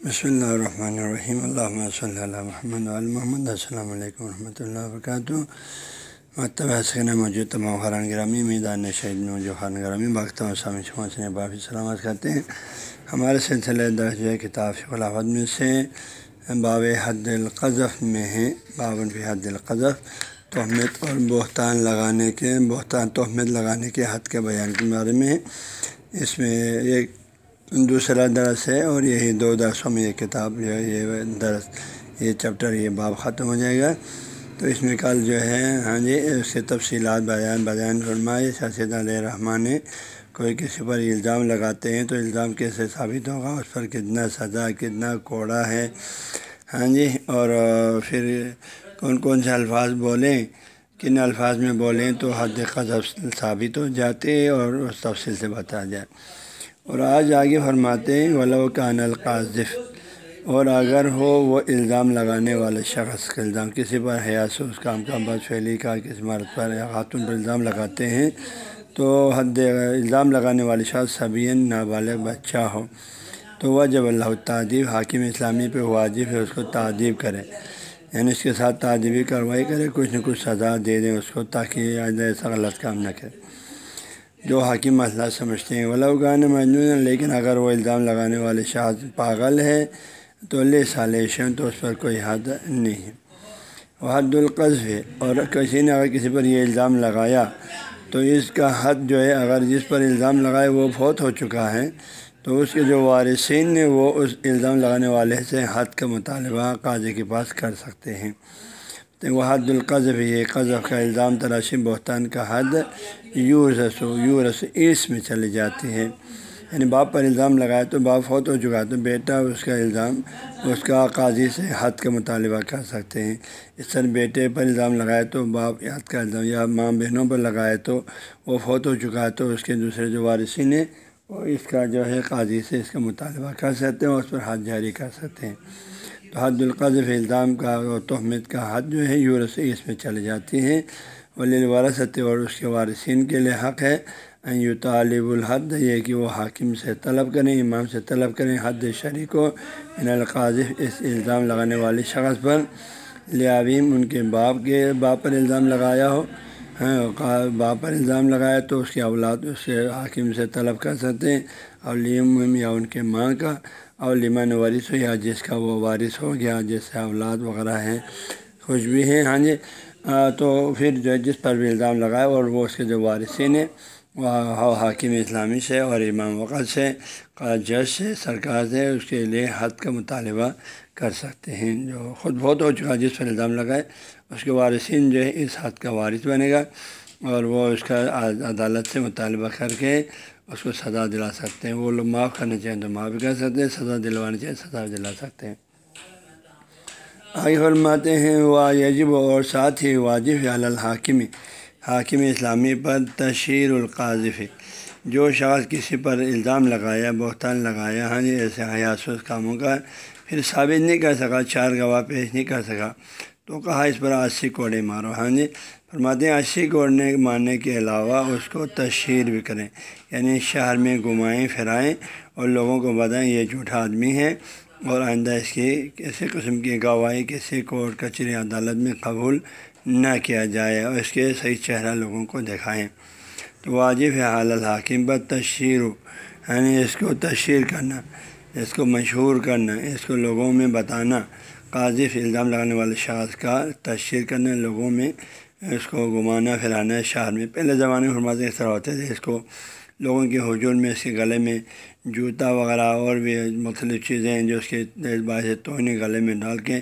بسم اللہ الرحمن الرحیم اللہ صلی اللہ محمد محمد السلام علیکم و رحمۃ اللہ وبرکاتہ مکتبہ حسین موجود تمام خران گرامی میدان شہید موجود خان گرامی باختہ شما سے بافی سلامت کرتے ہیں ہمارے سلسلے درج ہے کتاب خلافت میں سے باب حد القذف میں ہے بابن فی حد القذف تہمت اور بہتان لگانے کے بہتان تہمت لگانے کے حد کے بیان کے بارے میں اس میں ایک دوسرا درس ہے اور یہی دو درسوں میں یہ کتاب جو ہے، یہ درس، یہ چیپٹر، یہ باب ختم ہو جائے گا۔ تو اس میں کل جو ہے ہاں جی اس کے تفصیلات، بیان بیان فرمائے۔ شاشد علیہ رحمٰن نے کوئی کسی پر الزام لگاتے ہیں تو الزام کیسے ثابت ہوگا؟ اس پر کتنا سزا، کتنا کوڑا ہے؟ ہاں جی اور پھر کون کون سے الفاظ بولیں؟ کن الفاظ میں بولیں تو حد قذف ثابت ہو جاتے اور اس تفصیل سے بتا جائے۔ اور آج آگے فرماتے ہیں، ولو کان القاذف۔ اور اگر ہو، وہ الزام لگانے والے شخص کا الزام۔ کسی پر حیاس اس کام کا بد فیلی کا، کسی مرد پر یا خاتون پر الزام لگاتے ہیں، تو حد الزام لگانے والے شخص سبین نابالغ بچہ ہو۔ تو وہ جب اللہ تعدیب حاکم اسلامی پہ واجب ہے، اس کو تعدیب کرے۔ یعنی اس کے ساتھ تعدیبی کارروائی کرے، کچھ نہ کچھ سزا دے دیں اس کو، تاکہ ایسا غلط کام نہ کرے۔ جو حاکم مسئلہ سمجھتے ہیں۔ ولاگان مجنون لیکن اگر وہ الزام لگانے والے شاذ پاگل ہے، تو لے سالیشن تو اس پر کوئی حد نہیں۔ ہے وہ حد القض ہے اور کسی نے اگر کسی پر یہ الزام لگایا، تو اس کا حد جو ہے، اگر جس پر الزام لگائے وہ فوت ہو چکا ہے، تو اس کے جو وارثین نے وہ اس الزام لگانے والے سے حد کا مطالبہ قاضی کے پاس کر سکتے ہیں۔ وہ حد القذف یہ قذف کا الزام تراشی بہتان کا حد یو رس یو رس عیس میں چلی جاتی ہے یعنی باپ پر الزام لگائے تو باپ فوت ہو چکا تو بیٹا اس کا الزام اس کا قاضی سے حد کا مطالبہ کر سکتے ہیں اس طرح بیٹے پر الزام لگائے تو باپ حد کا الزام یا ماں بہنوں پر لگائے تو وہ فوت ہو چکا ہے تو اس کے دوسرے جو وارثین ہیں وہ اس کا جو ہے قاضی سے اس کا مطالبہ کر سکتے ہیں اور اس پر حد جاری کر سکتے ہیں حد القذف الزام کا اور تہمت کا حد جو ہے یورس اس میں چلے جاتی ہیں۔ ولی وراثت اور اس کے وارثین کے لیے حق ہے۔ یو طالب الحد، یہ کہ وہ حاکم سے طلب کریں، امام سے طلب کریں حد شریک کو ان القاذف اس الزام لگانے والے شخص پر۔ لیابیم ان کے باپ کے باپ پر الزام لگایا ہو۔ ہاں باپ پر الزام لگایا تو اس کے اولاد اس سے حاکم سے طلب کر سکتے ہیں۔ اور لیم یا ان کے ماں کا اور لمن وارث ہو یا جس کا وہ وارث ہو گیا جیسے اولاد وغیرہ ہیں، خوش بھی ہیں ہاں جی تو پھر جو ہے جس پر بھی الزام لگائے اور وہ اس کے جو وارثین ہیں، وہ حاکم اسلامی سے اور امام وقت سے جج سے، سرکار سے اس کے لیے حد کا مطالبہ کر سکتے ہیں۔ جو خود بہت ہو چکا جس پر الزام لگائے، اس کے وارثین جو ہے اس حد کا وارث بنے گا اور وہ اس کا عدالت سے مطالبہ کر کے اس کو سزا دلا سکتے ہیں۔ وہ لوگ معاف کرنا چاہیں تو معاف بھی کر سکتے ہیں، سزا دلوانا چاہیں سزا دلا سکتے ہیں۔ آگے فرماتے ہیں وہ یجب اور ساتھ ہی واجب الحاکم، حاکم اسلامی پر تشہیر القاذف۔ جو شخص کسی پر الزام لگایا، بہتان لگایا ہاں جی ایسے حیاسوس کاموں کا پھر ثابت نہیں کر سکا، چار گواہ پیش نہیں کر سکا، تو کہا اس پر اسی کوڑے مارو ہاں جی۔ فرماتے ہیں اسی کوڑنے مارنے کے علاوہ اس کو تشہیر بھی کریں۔ یعنی شہر میں گھمائیں، پھرائیں اور لوگوں کو بتائیں، یہ جھوٹا آدمی ہے اور آئندہ اس کی کسی قسم کی گواہی، کسی کورٹ، کچہری عدالت میں قبول نہ کیا جائے اور اس کے صحیح چہرہ لوگوں کو دکھائیں۔ تو واجب ہے حال الحاکم پر تشہیر یعنی اس کو تشہیر کرنا، اس کو مشہور کرنا، اس کو لوگوں میں بتانا۔ قاضف الزام لگانے والے شخص کا تشہیر کرنا، لوگوں میں اس کو گھمانا پھرانا شہر میں پہلے زمانے میں فرماتے اس طرح ہوتے تھے، اس کو لوگوں کے حجول میں، اس کے گلے میں جوتا وغیرہ اور بھی مختلف چیزیں ہیں جو اس کے باعث تونے گلے میں ڈال کے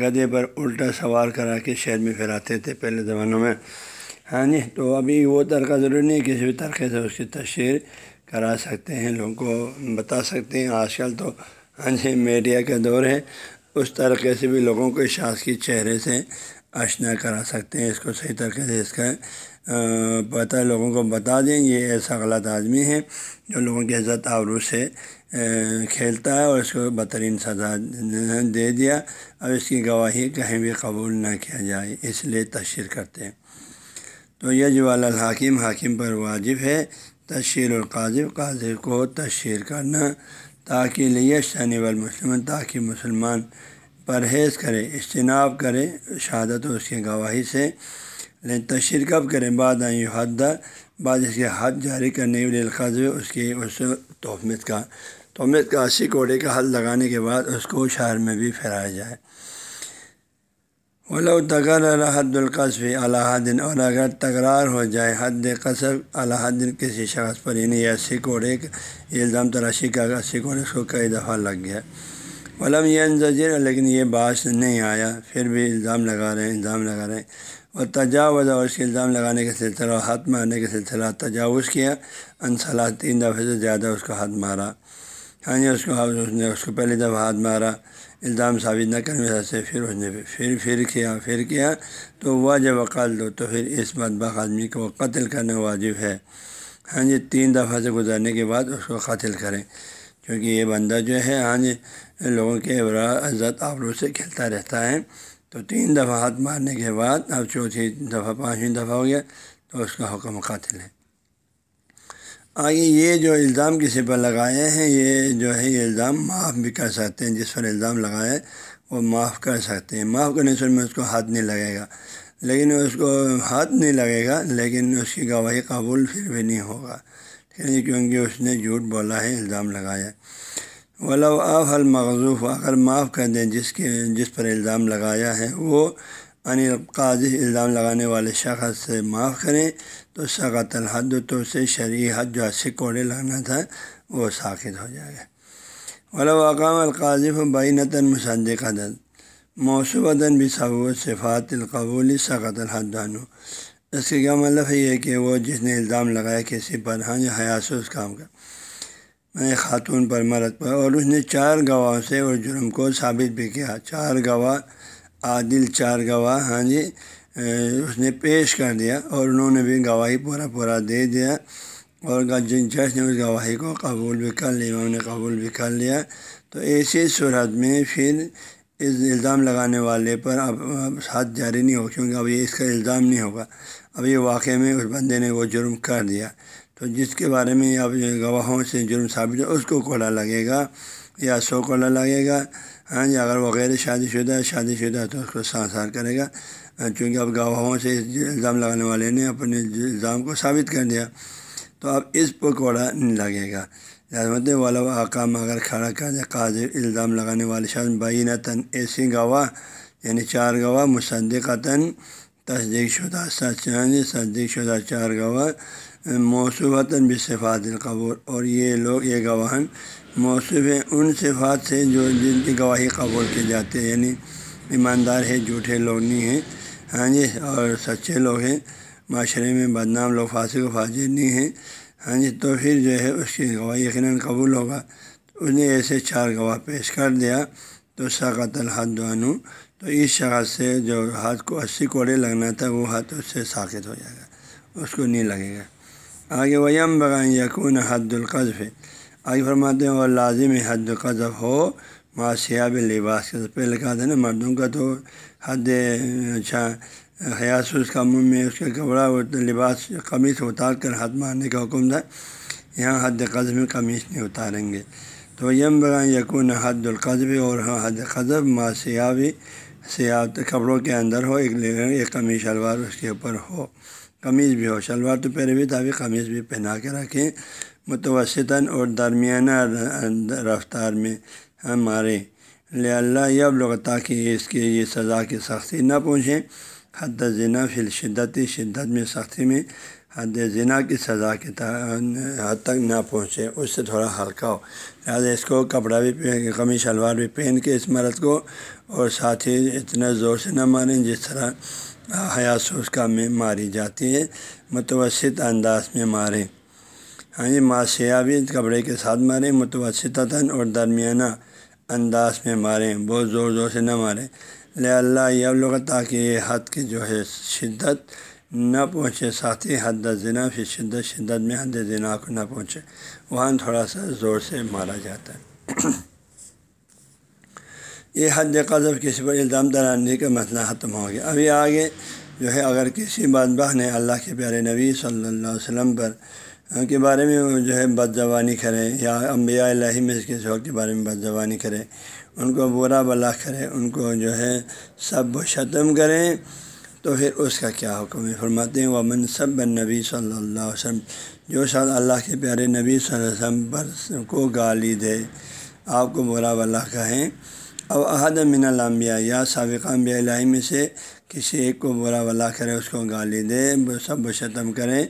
گدے پر الٹا سوار کرا کے شہر میں پھیراتے تھے پہلے زمانوں میں۔ ہاں جی تو ابھی وہ طریقہ ضروری نہیں کسی بھی طریقے سے اس کی تشہیر کرا سکتے ہیں، لوگوں کو بتا سکتے ہیں۔ آج کل تو ہاں جی میڈیا کا دور ہے اس طریقے سے بھی لوگوں کو شاخ کی چہرے سے اشنا کرا سکتے ہیں، اس کو صحیح طریقے سے اس کا پتہ لوگوں کو بتا دیں، یہ ایسا غلط آدمی ہے جو لوگوں کی عزت آبرو سے کھیلتا ہے اور اس کو بہترین سزا دے دیا۔ اور اس کی گواہی کہیں بھی قبول نہ کیا جائے، اس لیے تشہیر کرتے ہیں۔ تو یہ جو الحاکم، حاکم پر واجب ہے، تشہیر القاضب قاضی کو تشہیر کرنا، تاکہ لیش یعنی شانی والمسلم تاکہ مسلمان پرہیز کرے اجتناب کرے شہادت و اس کی گواہی سے لیکن تشہیر کب کرے بعد آئی حد بعد اس کے حد جاری کرنے کے لیے اس کی اس تہمت کا تہمت کا اسی کوڑے کا حد لگانے کے بعد اس کو شہر میں بھی پھیرایا جائے۔ ولو تغر حد القصف اللہ دن اور اگر تکرار ہو جائے حد قصب اللہ دن کسی شخص پر یعنی اسی کوڑے، یہ الزام تراشی کا اسی کوڑے، اس کو کئی دفعہ لگ گیا۔ ولم یہ زجر لیکن یہ بات نہیں آیا۔ پھر بھی الزام لگا رہے ہیں، الزام لگا رہے ہیں۔ اور تجاوز اور اس کے الزام لگانے کے سلسلہ ہاتھ مارنے کے سلسلہ تجاوز کیا۔ انصلاح تین دفعے سے زیادہ اس کو ہاتھ مارا۔ ہاں جی اس کو اس نے اس کو پہلی دفعہ ہاتھ مارا۔ الزام ثابت نہ کرنے وجہ سے پھر اس نے پھر پھر کیا پھر کیا۔ تو وہ جب وقال دو، تو پھر اس بات آدمی کو قتل کرنا واجب ہے۔ ہاں جی تین دفعہ سے گزارنے کے بعد اس کو قتل کریں۔ کیونکہ یہ بندہ جو ہے ہاں جی لوگوں کے ابرا عزت آبرو سے کھیلتا رہتا ہے۔ تو تین دفعہ ہاتھ مارنے کے بعد، اب چوتھی دفعہ، پانچویں دفعہ ہو گیا، تو اس کا حکم قاتل ہے۔ آگے یہ جو الزام کسی پر لگائے ہیں، یہ جو ہے، یہ الزام معاف بھی کر سکتے ہیں۔ جس پر الزام لگائے، وہ معاف کر سکتے ہیں۔ معاف کرنے سے میں اس کو ہاتھ نہیں لگے گا۔ لیکن اس کو ہاتھ نہیں لگے گا، لیکن اس کی گواہی قبول پھر بھی نہیں ہوگا۔ کیونکہ اس نے جھوٹ بولا ہے، الزام لگایا۔ ولو آف المغضوف، اگر معاف کر دیں جس کے، جس پر الزام لگایا ہے، وہ ان قاضی الزام لگانے والے شخص سے معاف کریں تو سقط الحد، تو سے شرعی حد جو اسی کوڑے لگنا تھا، وہ ساخت ہو جائے گا۔ ولو اقام القاضف بینتاً مصدق عدد موصوباً بھی صفات القبول سقط الحدانو اس کے کیا مطلب ہے یہ کہ وہ جس نے الزام لگایا کسی پر ہاں جو حیاس اس کام کا۔ میں خاتون پر مرد پر اور اس نے چار گواہوں سے اور جرم کو ثابت بھی کیا۔ چار گواہ، عادل چار گواہ ہاں جی اس نے پیش کر دیا اور انہوں نے بھی گواہی پورا پورا دے دیا اور جن جج نے اس گواہی کو قبول بھی کر لیا، انہوں نے قبول بھی کر لیا۔ تو ایسی صورت میں پھر اس الزام لگانے والے پر اب ہاتھ جاری نہیں ہو کیونکہ اب یہ اس کا الزام نہیں ہوگا۔ اب یہ واقعے میں اس بندے نے وہ جرم کر دیا۔ تو جس کے بارے میں اب گواہوں سے جرم ثابت ہو اس کو کوڑا لگے گا یا سو کوڑا لگے گا۔ ہاں جی اگر وہ غیر شادی شدہ ہے، شادی شدہ ہے تو اس کو سان سان کرے گا۔ چونکہ اب گواہوں سے الزام لگانے والے نے اپنے الزام کو ثابت کر دیا۔ تو اب اس پر کوڑا نہیں لگے گا۔ لازمت والا حکام اگر کھڑا کر دے، قاضی الزام لگانے والے شاذ بینتاً ایسی گواہ یعنی چار گواہ، مصدقتاً تصدیق شدہ سچ یعنی تصدیق شدہ چار گواہ موصوبتاً بھی صفات القبول۔ اور یہ لوگ، یہ گواہن موصف ہیں ان صفات سے جو جن کی گواہی قبول کی جاتے ہیں یعنی ایماندار ہے جھوٹے لوگ نہیں ہیں۔ ہاں جی اور سچے لوگ ہیں۔ معاشرے میں بدنام لوگ، فاسق و فاجر نہیں ہیں۔ ہاں جی تو پھر جو ہے اس کی گواہ یقیناً قبول ہوگا۔ اس نے ایسے چار گواہ پیش کر دیا، تو ساقت الحد دونوں تو اس شخص سے جو ہاتھ کو اسی کوڑے لگنا تھا، وہ ہاتھ اس سے ساخت ہو جائے گا، اس کو نہیں لگے گا۔ آگے ویم بغائیں یقون حد القذف۔ آگے فرماتے ہیں، اور لازم حد القذف ہو معاشیاب لباس کے پہلے کہا تھا نا، مردوں کا تو حد اچھا حیاس اس کا منہ میں، اس کا کپڑا لباس قمیص اتار کر ہاتھ مارنے کا حکم تھا۔ یہاں حد قذف میں قمیص نہیں اتاریں گے۔ تو یم بغائیں یقون حد القذب اور حد قذب معاشیابی سیاحت کپڑوں کے اندر ہو، ایک ایک قمیص، شلوار اس کے اوپر ہو۔ قمیض بھی ہو، شلوار تو پہلے بھی تھا قمیض بھی پہنا کے رکھیں۔ متوسطاً اور درمیانہ رفتار میں ہم مارے لے اللہ یہ اب لوگ، تاکہ اس کی یہ سزا کی سختی نہ پہنچیں۔ حد ذنا فی الشدت، شدت میں سختی میں۔ حد ذنا کی سزا کے حد تک نہ پہنچے۔ اس سے تھوڑا ہلکا ہو۔ لہٰذا اس کو کپڑا بھی پہن شلوار بھی پہن کے اس مرد کو، اور ساتھ ہی اتنا زور سے نہ ماریں جس طرح حیاس اس کا میں ماری جاتی ہے، متوسط انداز میں ماریں ہاں جی ماسیہ بھی کپڑے کے ساتھ ماریں متوسطاً اور درمیانہ انداز میں ماریں بہت زور زور سے نہ ماریں لہ اللہ، یہ لوگ تاکہ یہ حد کی جو ہے شدت نہ پہنچے ساتھی حد ذنا پھر شدت شدت میں حد ذنا کو نہ پہنچے وہاں تھوڑا سا زور سے مارا جاتا ہے۔ یہ حد قذف کسی پر الزام درانے کا مسئلہ ختم ہو گیا۔ ابھی آگے جو ہے اگر کسی بات نے اللہ کے پیارے نبی صلی اللہ علیہ وسلم پر کے بارے میں جو ہے بد زبانی کرے، یا انبیاء الہی میں کسی وقت کے بارے میں بد زبانی کرے، ان کو برا بلا کرے، ان کو جو ہے سب و شتم کریں تو پھر اس کا کیا حکم ہے؟ فرماتے ہیں وہ منصب نبی صلی اللہ علیہ وسلم، جو شاید اللہ کے پیارے نبی صلی اللہ علیہ وسلم پر کو گالی دے، آپ کو برا بلا کہیں۔ اب عہد من الانبیاء، یا سابق انبیاء الہی میں سے کسی ایک کو برا بلا کرے، اس کو گالی دے، سب و شتم کریں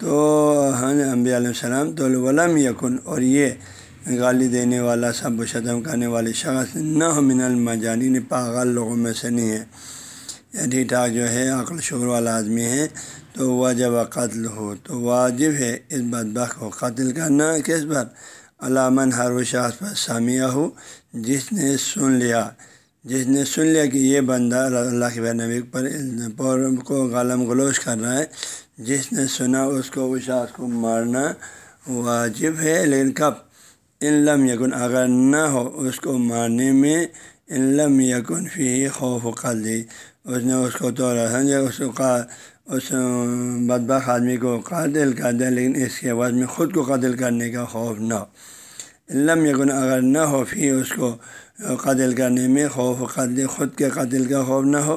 تو ہاں انبیاء علیہ السلام، تو ولم یکن، اور یہ گالی دینے والا، سب و شتم کرنے والے شخص نہ من المجانی پاگل لوگوں میں سے نہیں ہے۔ یعنی ٹھیک ٹھاک جو ہے، عقل شعر والا آدمی ہے، تو وہ جب قتل ہو، تو واجب ہے اس بدبخ کو قتل کرنا کس پر علامن ہر و شخص پر سامیہ ہو، جس نے سن لیا۔ جس نے سن لیا کہ یہ بندہ اللہ کے نبی پر کو غالم گلوچ کر رہا ہے، جس نے سنا اس کو، اس شخص کو مارنا واجب ہے۔ لیکن کب؟ علم یقن اگر نہ ہو اس کو مارنے میں علم یقن فی خوف و اس نے اس کو تو اس کو اس بدبخ آدمی کو قاتل کر دیا، لیکن اس کے بعد میں خود کو قتل کرنے کا خوف نہ ہو۔ علم یقن اگر نہ ہو فی اس کو قتل کرنے میں خوف، قتل خود کے قتل کا خوف نہ ہو،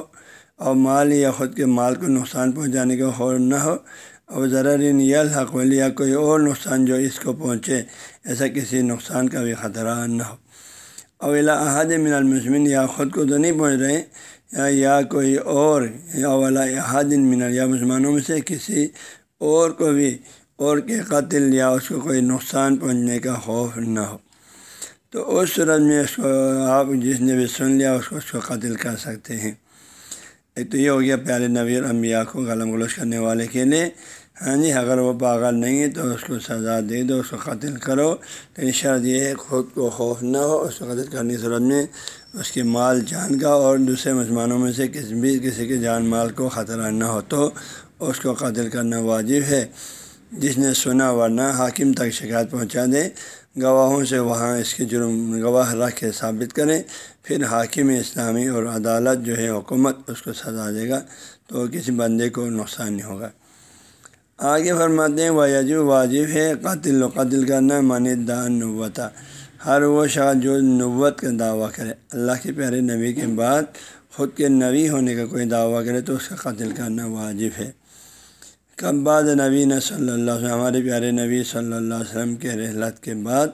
اور مال یا خود کے مال کو نقصان پہنچانے کا خوف نہ ہو۔ اور ذرا یل ولی یا کوئی اور نقصان جو اس کو پہنچے، ایسا کسی نقصان کا بھی خطرہ نہ ہو۔ اولا احد من المسمن یا خود کو تو نہیں پہنچ رہے یا یا کوئی اور یا اولا احد من یا مسلمانوں میں سے کسی اور کو بھی اور کے قتل یا اس کو کوئی نقصان پہنچنے کا خوف نہ ہو۔ تو اس صورت میں اس کو آپ جس نے بھی سن لیا اس کو اس کو قتل کر سکتے ہیں۔ ایک تو یہ ہو گیا پیارے نبی اور انبیاء کو غلم گلوچ کرنے والے کے لیے۔ ہاں جی اگر وہ پاگل نہیں ہے تو اس کو سزا دے دو، اس کو قتل کرو۔ لیکن شرط یہ ہے خود کو خوف نہ ہو، اس کو قتل کرنے کی صورت میں اس کے مال جان کا اور دوسرے مسلمانوں میں سے کسی بھی کسی کے جان مال کو خطرہ نہ ہو تو اس کو قتل کرنا واجب ہے۔ جس نے سنا ورنہ حاکم تک شکایت پہنچا دے، گواہوں سے وہاں اس کے جرم گواہ رکھ کے ثابت کریں۔ پھر حاکم اسلامی اور عدالت جو ہے حکومت اس کو سزا دے گا تو کسی بندے کو نقصان نہیں ہوگا۔ آگے فرماتے ہیں وجو واجب ہے قتل و قتل کرنا من دان نوتا ہر وہ شاہ جو نوت کا دعویٰ کرے۔ اللہ کے پیارے نبی کے بعد خود کے نبی ہونے کا کوئی دعویٰ کرے تو اس کا قتل کرنا واجب ہے۔ کب بعد نبی نے صلی اللہ علیہ وسلم، ہمارے پیارے نبی صلی اللہ علیہ وسلم کے رحلت کے بعد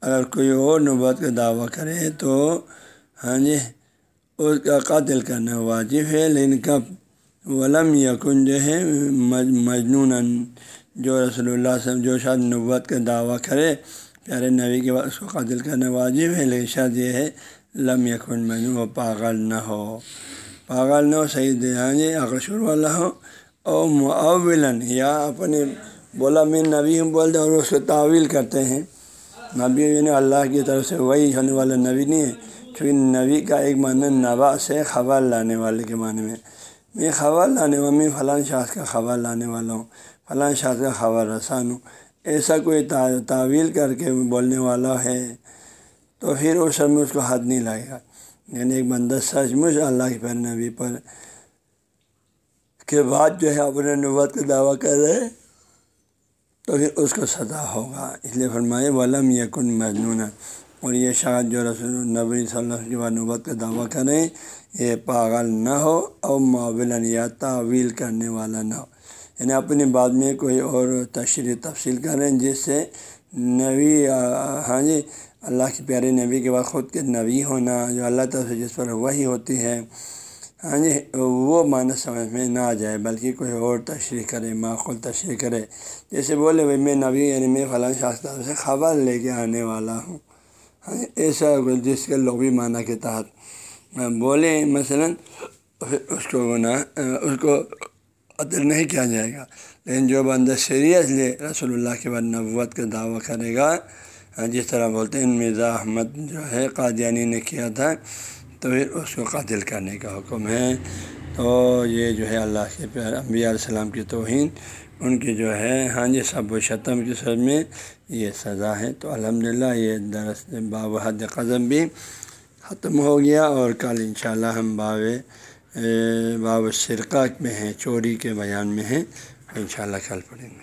اگر کوئی اور نبوت کا دعویٰ کرے تو ہاں جی اس کا قتل کرنا واجب ہے۔ لیکن کب؟ ولم یقن جو ہے مجنون جو رسول اللہ وسلم جو شاید نبوت کا دعویٰ کرے پیارے نبی کے بعد اس کو قتل کرنا واجب ہے، لیکن شاید یہ ہے، لم یقن مجنون وہ پاگل نہ ہو۔ پاگل نہ ہو صحیح دھیان اقشور جی، والا ہو۔ او معولن یا اپنے بولا میں نبی ہوں بولتے اور اس کو تعویل کرتے ہیں۔ نبی یعنی اللہ کی طرف سے وہی ہونے والا نبی نہیں ہے، چونکہ نبی کا ایک معنی نبا سے خبر لانے والے کے معنی میں۔ میں خبر لانے والا میں فلاں شاخ کا خبر لانے والا ہوں فلاں شاخ کا خبر رسان ہوں۔ ایسا کوئی تعویل کر کے بولنے والا ہے، تو پھر اس میں اس کو حد نہیں لگے گا۔ یعنی ایک بندہ سچ مچ اللہ کے پر نبی پر کے بعد جو ہے اپنے نوت کا دعویٰ کر رہے تو پھر اس کو سزا ہوگا۔ اس لیے فرمائے، ولم یکن مجنون اور یہ شاید جو رسول نبی صلی اللہ علیہ نبوت کا دعویٰ کریں، یہ پاگل نہ ہو اور معاون یا تعویل کرنے والا نہ ہو۔ یعنی اپنی بات میں کوئی اور تشریح تفصیل کریں جس سے نبی ہاں جی اللہ کے پیارے نبی کے بعد خود کے نبی ہونا، جو اللہ تعالیٰ سے جس پر وہی ہوتی ہے ہاں جی وہ معنی سمجھ میں نہ آ جائے، بلکہ کوئی اور تشریح کرے، معقول تشریح کرے، جیسے بولے بھائی میں نبی یعنی میں فلاں شاستہ سے خبر لے کے آنے والا ہوں ہاں جی، ایسا جس کے لغوی معنی کے تحت۔ بولیں مثلا، اس کو گناہ اس کو قتل نہیں کیا جائے گا۔ لیکن جو بندہ سیریس لے رسول اللہ کے بعد نبوت کا دعویٰ کرے گا ہاں، جس طرح بولتے ہیں مرزا احمد جو ہے قادیانی نے کیا تھا تو پھر اس کو قتل کرنے کا حکم ہے۔ تو یہ جو ہے اللہ کے پیار انبیاء علیہ السلام کی توہین ان کی جو ہے ہاں جی سب و شتم کی سر میں یہ سزا ہے۔ تو الحمدللہ یہ درس باب حد قدم بھی ختم ہو گیا اور کل انشاءاللہ ہم باب باب شرکا میں ہیں چوری کے بیان میں ہیں انشاءاللہ کل پڑھیں گے۔